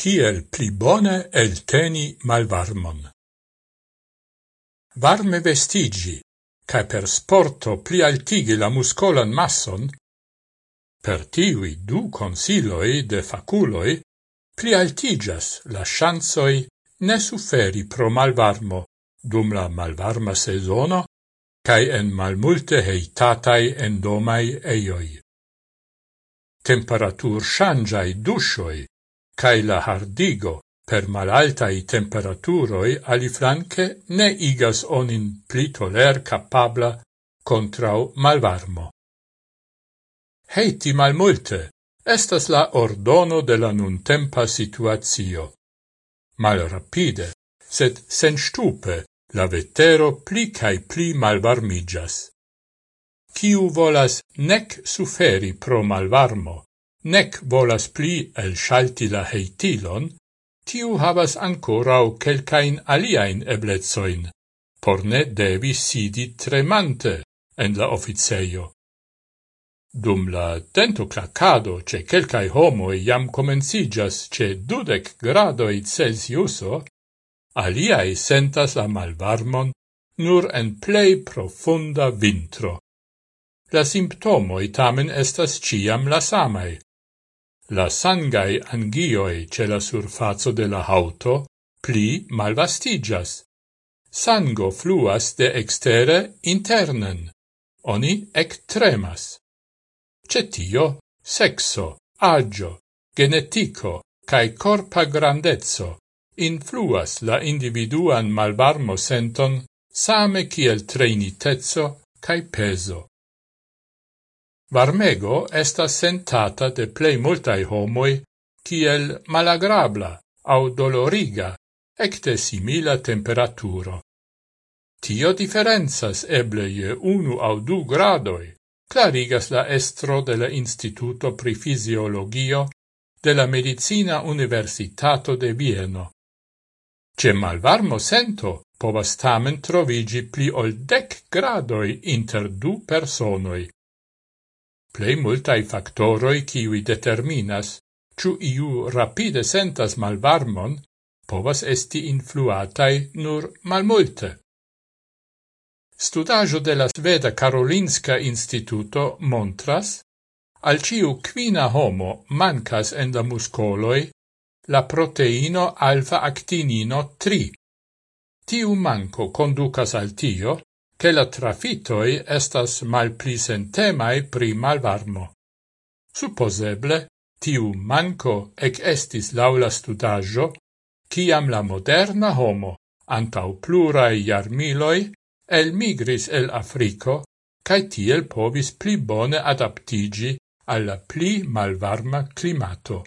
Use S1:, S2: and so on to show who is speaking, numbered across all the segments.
S1: kiel pli bone elteni malvarmon. Varme vestigi, ca per sporto pli altigi la muscolan masson, per tiui du consiloi de faculoi, pli altigas la chansoi ne suferi pro malvarmo dum la malvarma sezono cae en malmulte heitatai endomai eioi. Temperatur changiai dushoi cae la hardigo per malaltai temperaturoi aliflanque ne igas onin pli toler capabla contrau malvarmo. Heiti malmulte estas la ordono de la nuntempa situatio. Malrapide, sed sen stupe, la vetero pli cae pli malvarmigas. Ciu volas nec suferi pro malvarmo, nec volas pli elŝalti la heitilon, tiu havas ancorau quelcain aliaen eblezoin, por ne devi sidi tremante en la officeio. Dum la tento clacado ce quelcae homoi jam comencigas ce dudec gradoi Celsiuso, aliae sentas la malvarmon nur en plei profunda vintro. La simptomoi tamen estas ciam la samae, la sangai angioi ce la surfazzo de la auto pli malvastigas. Sango fluas de extere internen. Oni ectremas. Cetio, sexo, agio, genetico, cae corpa grandezzo influas la individuan malvarmo senton same kiel trainitezzo cae peso. Varmego estas sentata de plei multai homoi kiel malagrabla au doloriga, ecte simila temperaturo. Tio differenzas eble je unu au du gradoi, clarigas la estro de la Instituto pri Fisiologio de la Medicina Universitato de Vieno. Ce malvarmo sento povas tamen trovigi pli ol dec gradoi inter du personoi. Plei multai factoroi kiwi determinas, ciu iu rapide sentas malvarmon, povas esti influatai nur malmulte. Studajo de la Sveda Karolinska Instituto montras, al ciu quina homo mancas en la muscoloi la proteino alfa-actinino 3. Tiu manco conducas al tio, che la trafitoi estas malplisentemai pri malvarmo. Supposeble, tiu manco ec estis laula studaggio, ciam la moderna homo, antau plurai jarmiloi, el migris el Africo, cae tiel povis pli bone adaptigi alla pli malvarma climato.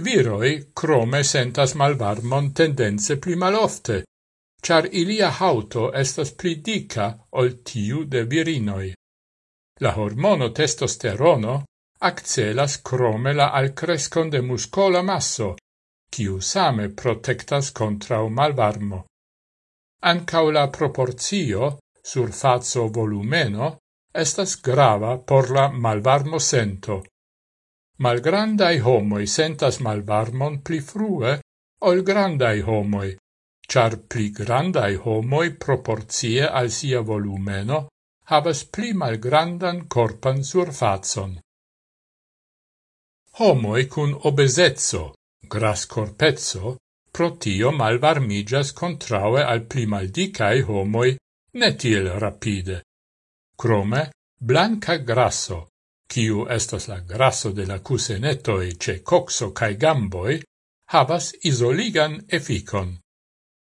S1: Viroi crome sentas malvarmon tendenze pli malofte, char ilia hauto estas pli dica ol tiu de virinoi. La hormono testosterono accelas crome la alcrescon de muscola masso, kiu same protectas contrau malvarmo. Ancau la proporzio, surfazzo volumeno, estas grava por la malvarmo sento. Malgrandai homoi sentas malvarmon pli frue ol grandai homoi, char pli grandai homoi proporzie al sia volumeno havas pli malgrandan corpan surfazon. Homoi cun obesezzo, gras corpezzo, pro tio malvarmigas contraue al pli maldicai homoi netiel rapide. Crome, blanca grasso, kiu estas la grasso de la cusenetoi ce coxo cae gamboi, havas isoligan efficon.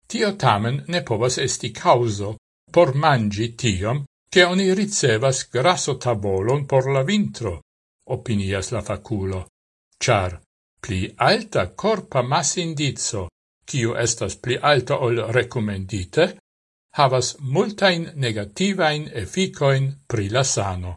S1: Tio tamen ne povas esti causo por mangi tiom che oni ricevas grasso tabolon por la vintro, opinias la faculo, char pli alta corpa massindizzo, kiu estas pli alta ol recomendite, havas multain negativain efficoin pri la sano.